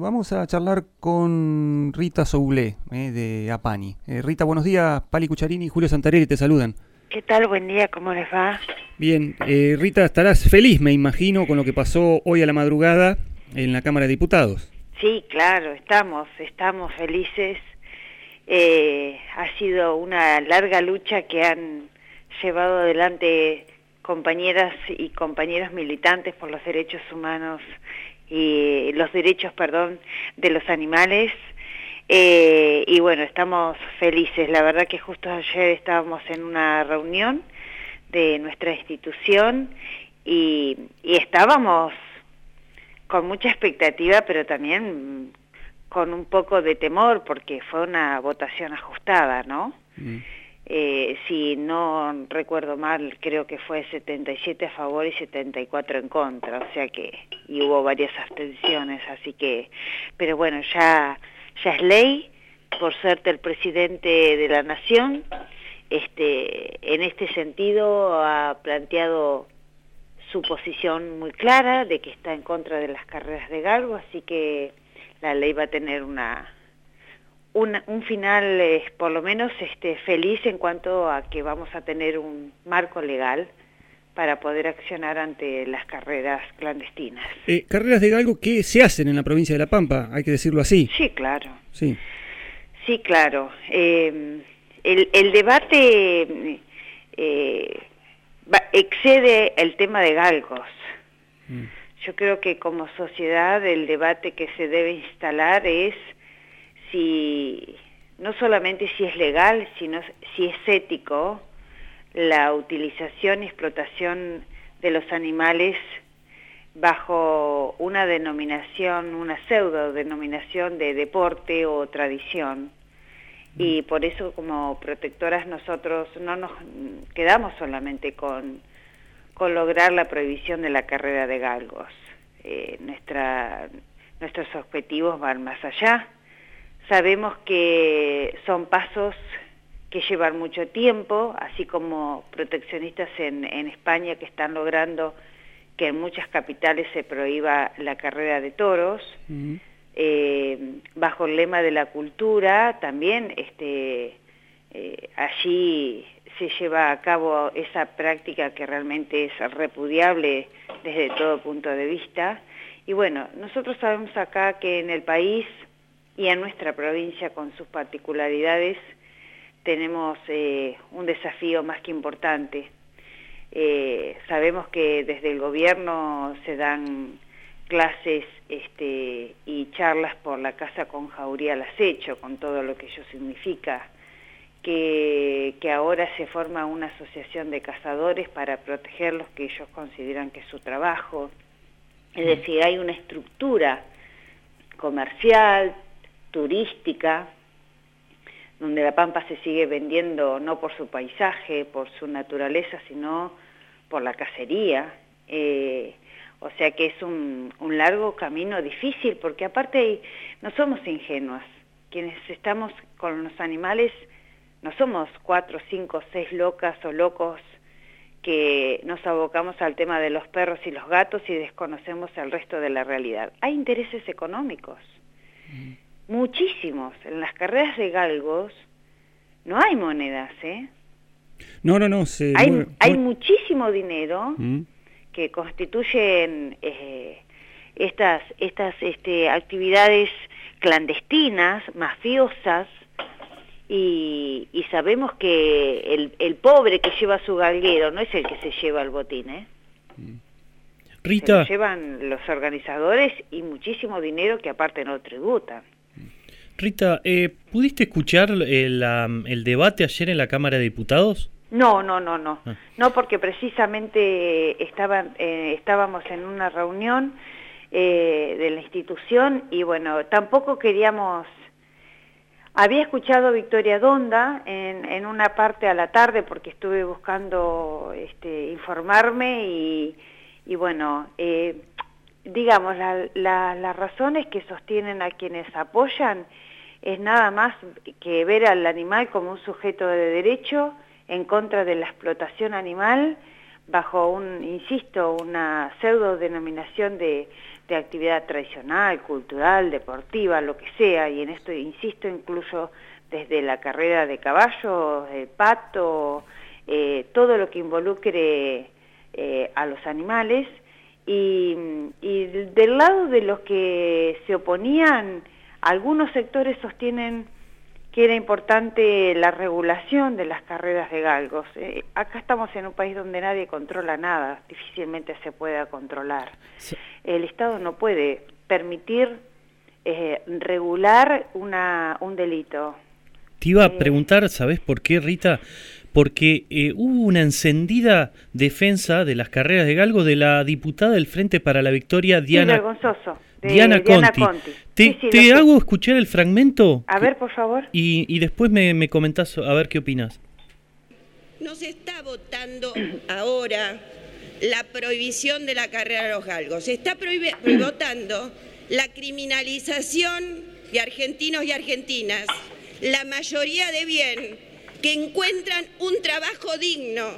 Vamos a charlar con Rita Soulé, eh, de Apani. Eh, Rita, buenos días. Pali Cucharini y Julio Santarelli te saludan. ¿Qué tal? Buen día, ¿cómo les va? Bien, eh, Rita, estarás feliz, me imagino, con lo que pasó hoy a la madrugada en la Cámara de Diputados. Sí, claro, estamos, estamos felices. Eh, ha sido una larga lucha que han llevado adelante compañeras y compañeros militantes por los derechos humanos y los derechos, perdón, de los animales. Eh, y bueno, estamos felices. La verdad que justo ayer estábamos en una reunión de nuestra institución y, y estábamos con mucha expectativa, pero también con un poco de temor porque fue una votación ajustada, ¿no? Mm. Eh, si no recuerdo mal, creo que fue 77 a favor y 74 en contra, o sea que y hubo varias abstenciones, así que, pero bueno, ya ya es ley, por suerte el presidente de la nación, este, en este sentido ha planteado su posición muy clara de que está en contra de las carreras de galgo, así que la ley va a tener una un, final eh, por lo menos este, feliz en cuanto a que vamos a tener un marco legal para poder accionar ante las carreras clandestinas. Eh, ¿Carreras de galgo que se hacen en la provincia de La Pampa? Hay que decirlo así. Sí, claro. Sí, sí claro. Eh, el, debate excede el tema de galgos. Mm. Yo creo que como sociedad el debate que se debe instalar es si no solamente si es legal, sino si es ético la utilización y explotación de los animales bajo una denominación, una pseudo denominación de deporte o tradición. Y mm. por eso como protectoras nosotros no nos quedamos solamente con, con lograr la prohibición de la carrera de galgos. Eh, nuestra, nuestros objetivos van más allá Sabemos que son pasos que llevan mucho tiempo, así como proteccionistas en, España que están logrando que en muchas capitales se prohíba la carrera de toros. Eh, bajo el lema de la cultura, también este, eh, allí se lleva a cabo esa práctica que realmente es repudiable desde todo punto de vista. Y bueno, nosotros sabemos acá que en el país y en nuestra provincia con sus particularidades tenemos eh, un desafío más que importante. Eh, sabemos que desde el gobierno se dan clases este, y charlas por la Casa con Jauría al Acecho, con todo lo que ello significa, que, que ahora se forma una asociación de cazadores para proteger los que ellos consideran que es su trabajo. Es decir, hay una estructura comercial, turística, donde la Pampa se sigue vendiendo no por su paisaje, por su naturaleza, sino por la cacería. Eh, o sea que es un, largo camino difícil, porque aparte no somos ingenuas. Quienes estamos con los animales no somos cuatro, cinco, seis locas o locos que nos abocamos al tema de los perros y los gatos y desconocemos el resto de la realidad. Hay intereses económicos. Mm muchísimos. En las carreras de galgos no hay monedas, ¿eh? No, no, no. hay, hay muchísimo dinero mm. que constituyen eh, estas, estas este, actividades clandestinas, mafiosas, y, y sabemos que el, el, pobre que lleva su galguero no es el que se lleva el botín, ¿eh? Mm. Rita. Se llevan los organizadores y muchísimo dinero que aparte no tributan. Rita, eh, ¿pudiste escuchar el, el, debate ayer en la Cámara de Diputados? No, no, no, no. Ah. No, porque precisamente estaban, eh, estábamos en una reunión eh, de la institución y bueno, tampoco queríamos... Había escuchado a Victoria Donda en, en, una parte a la tarde porque estuve buscando este, informarme y, y bueno, digamos, las razones que sostienen a quienes apoyan es nada más que ver al animal como un sujeto de derecho en contra de la explotación animal bajo un, insisto, una pseudo denominación de, de actividad tradicional, cultural, deportiva, lo que sea, y en esto insisto incluso desde la carrera de caballo, el pato, eh, todo lo que involucre eh, a los animales, y del lado de los que se oponían, algunos sectores sostienen que era importante la regulación de las carreras de galgos. Eh, acá estamos en un país donde nadie controla nada, difícilmente se pueda controlar. El Estado no puede permitir eh, regular una, un delito. Te iba a eh, preguntar, ¿sabes por qué, Rita? Porque hubo una encendida defensa de las carreras de galgos de la diputada del Frente para la Victoria, Diana... Sí, Diana, Conti. Te, hago escuchar el fragmento. A ver, por favor. Y, y después me, me comentás a ver qué opinas. No se está votando ahora la prohibición de la carrera de los galgos. Se está votando la criminalización de argentinos y argentinas, la mayoría de bien, que encuentran un trabajo digno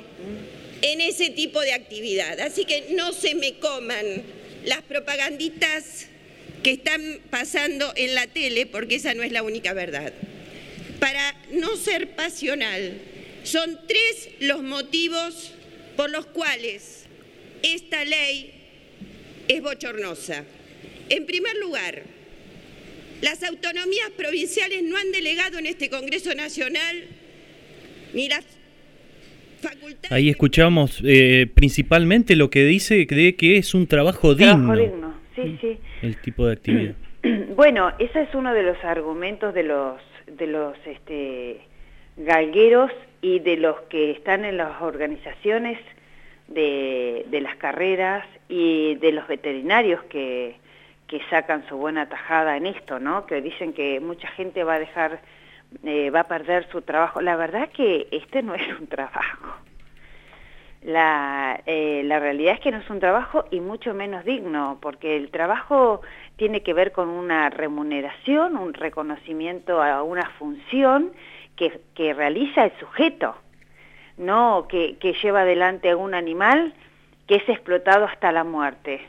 en ese tipo de actividad. Así que no se me coman las propaganditas que están pasando en la tele, porque esa no es la única verdad. Para no ser pasional, son tres los motivos por los cuales esta ley es bochornosa. En primer lugar, las autonomías provinciales no han delegado en este Congreso Nacional ni las facultades... Ahí escuchamos eh, principalmente lo que dice de que es un trabajo digno. Trabajo digno, sí, sí el tipo de actividad. Bueno, ese es uno de los argumentos de los de los este, galgueros y de los que están en las organizaciones de, de las carreras y de los veterinarios que, que sacan su buena tajada en esto, ¿no? Que dicen que mucha gente va a dejar, eh, va a perder su trabajo. La verdad que este no es un trabajo. La, eh, la realidad es que no es un trabajo y mucho menos digno, porque el trabajo tiene que ver con una remuneración, un reconocimiento a una función que, que realiza el sujeto, no que, que lleva adelante a un animal que es explotado hasta la muerte.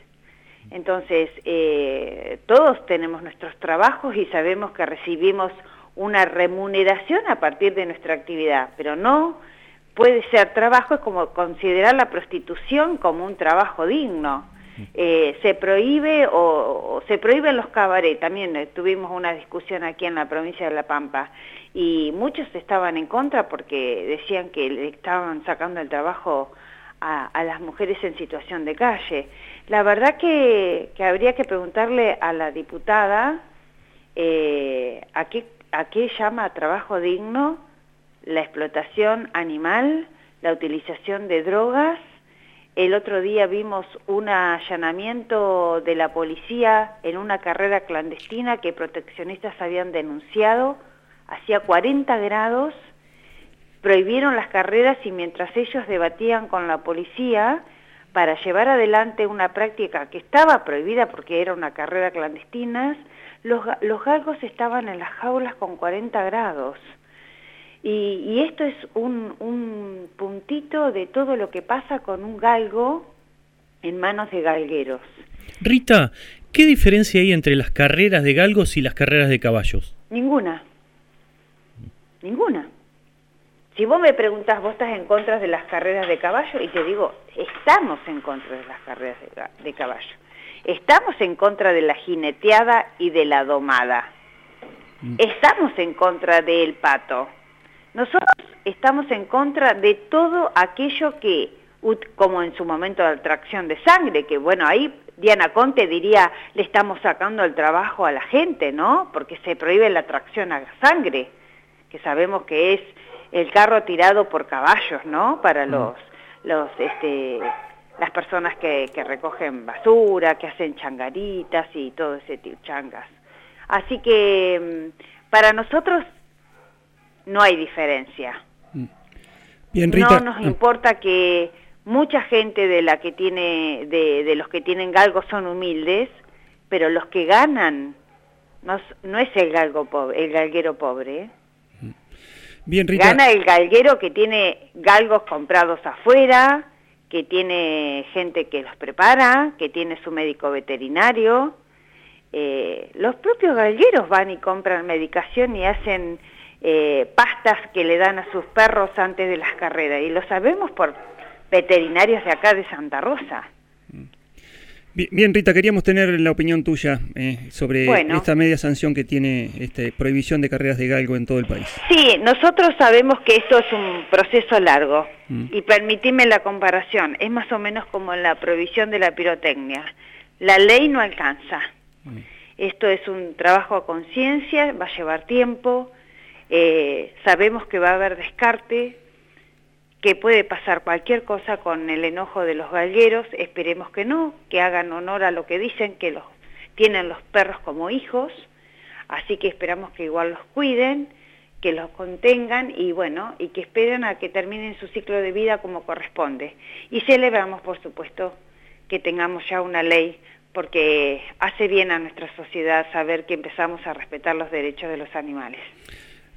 Entonces, eh, todos tenemos nuestros trabajos y sabemos que recibimos una remuneración a partir de nuestra actividad, pero no puede ser trabajo, es como considerar la prostitución como un trabajo digno. Eh, se prohíbe o, se prohíben los cabarets, también eh, tuvimos una discusión aquí en la provincia de La Pampa y muchos estaban en contra porque decían que le estaban sacando el trabajo a, las mujeres en situación de calle. La verdad que, habría que preguntarle a la diputada eh, a, qué, a qué llama trabajo digno la explotación animal, la utilización de drogas. El otro día vimos un allanamiento de la policía en una carrera clandestina que proteccionistas habían denunciado. Hacía 40 grados, prohibieron las carreras y mientras ellos debatían con la policía para llevar adelante una práctica que estaba prohibida porque era una carrera clandestina, los, galgos estaban en las jaulas con 40 grados. Y, esto es un, un, puntito de todo lo que pasa con un galgo en manos de galgueros. Rita, ¿qué diferencia hay entre las carreras de galgos y las carreras de caballos? Ninguna. Ninguna. Si vos me preguntás, vos estás en contra de las carreras de caballo, y te digo, estamos en contra de las carreras de, de caballo. Estamos en contra de la jineteada y de la domada. Mm. Estamos en contra del pato nosotros estamos en contra de todo aquello que, como en su momento de atracción de sangre, que bueno, ahí Diana Conte diría, le estamos sacando el trabajo a la gente, ¿no? Porque se prohíbe la atracción a sangre, que sabemos que es el carro tirado por caballos, ¿no? Para mm. los, los, este, las personas que, que recogen basura, que hacen changaritas y todo ese tipo, changas. Así que mm, para nosotros no hay diferencia. Mm. No nos ah. importa que mucha gente de la que tiene, de, los que tienen galgos son humildes, pero los que ganan no, no es el galgo pobre, el galguero pobre. ¿eh? Mm. Bien, Rita. Gana el galguero que tiene galgos comprados afuera, que tiene gente que los prepara, que tiene su médico veterinario. Eh, los propios galgueros van y compran medicación y hacen eh, pastas que le dan a sus perros antes de las carreras. Y lo sabemos por veterinarios de acá de Santa Rosa. Bien, Rita, queríamos tener la opinión tuya eh, sobre esta media sanción que tiene este, prohibición de carreras de galgo en todo el país. Sí, nosotros sabemos que esto es un proceso largo mm. y permitime la comparación, es más o menos como la prohibición de la pirotecnia. La ley no alcanza. Mm. Esto es un trabajo a conciencia, va a llevar tiempo, eh, sabemos que va a haber descarte, que puede pasar cualquier cosa con el enojo de los galgueros, esperemos que no, que hagan honor a lo que dicen, que los tienen los perros como hijos, así que esperamos que igual los cuiden, que los contengan y bueno, y que esperen a que terminen su ciclo de vida como corresponde. Y celebramos, por supuesto, que tengamos ya una ley, porque hace bien a nuestra sociedad saber que empezamos a respetar los derechos de los animales.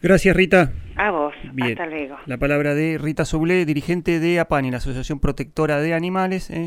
Gracias, Rita. A vos. Hasta luego. La palabra de Rita Soblé, dirigente de APANI, la Asociación Protectora de Animales. ¿eh?